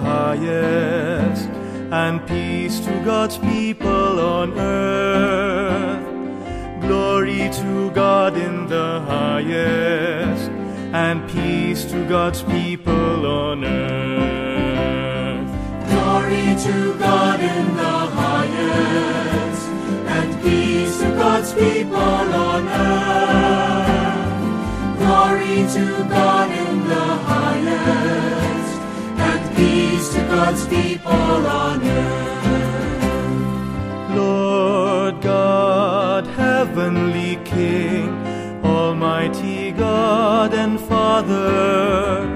highest, and peace to God's people on earth. Glory to God in the highest, and peace to God's people on earth. Glory to God in the highest, and peace to God's people on earth. Glory to God in the highest, God's people on earth. Lord God, heavenly King, Almighty God and Father,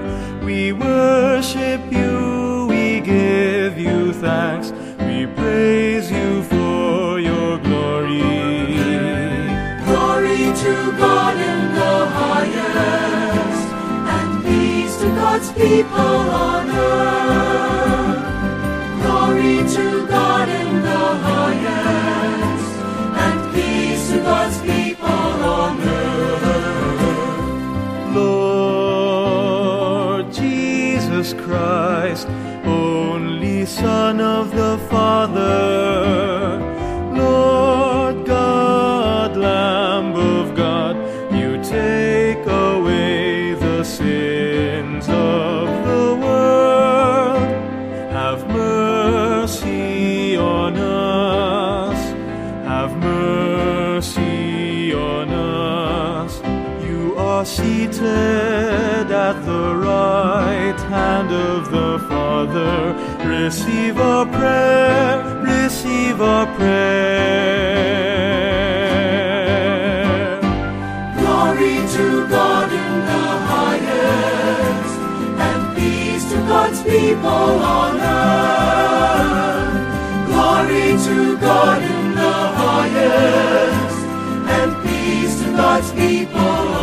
we worship you, we give you thanks, we praise you for your glory. Glory to God in the highest, and peace to God's people on earth. Christ, only Son of the Father, have mercy on us. You are seated at the right hand of the Father. Receive our prayer, receive our prayer. Glory to God in the highest, and peace to God's people on earth. God's people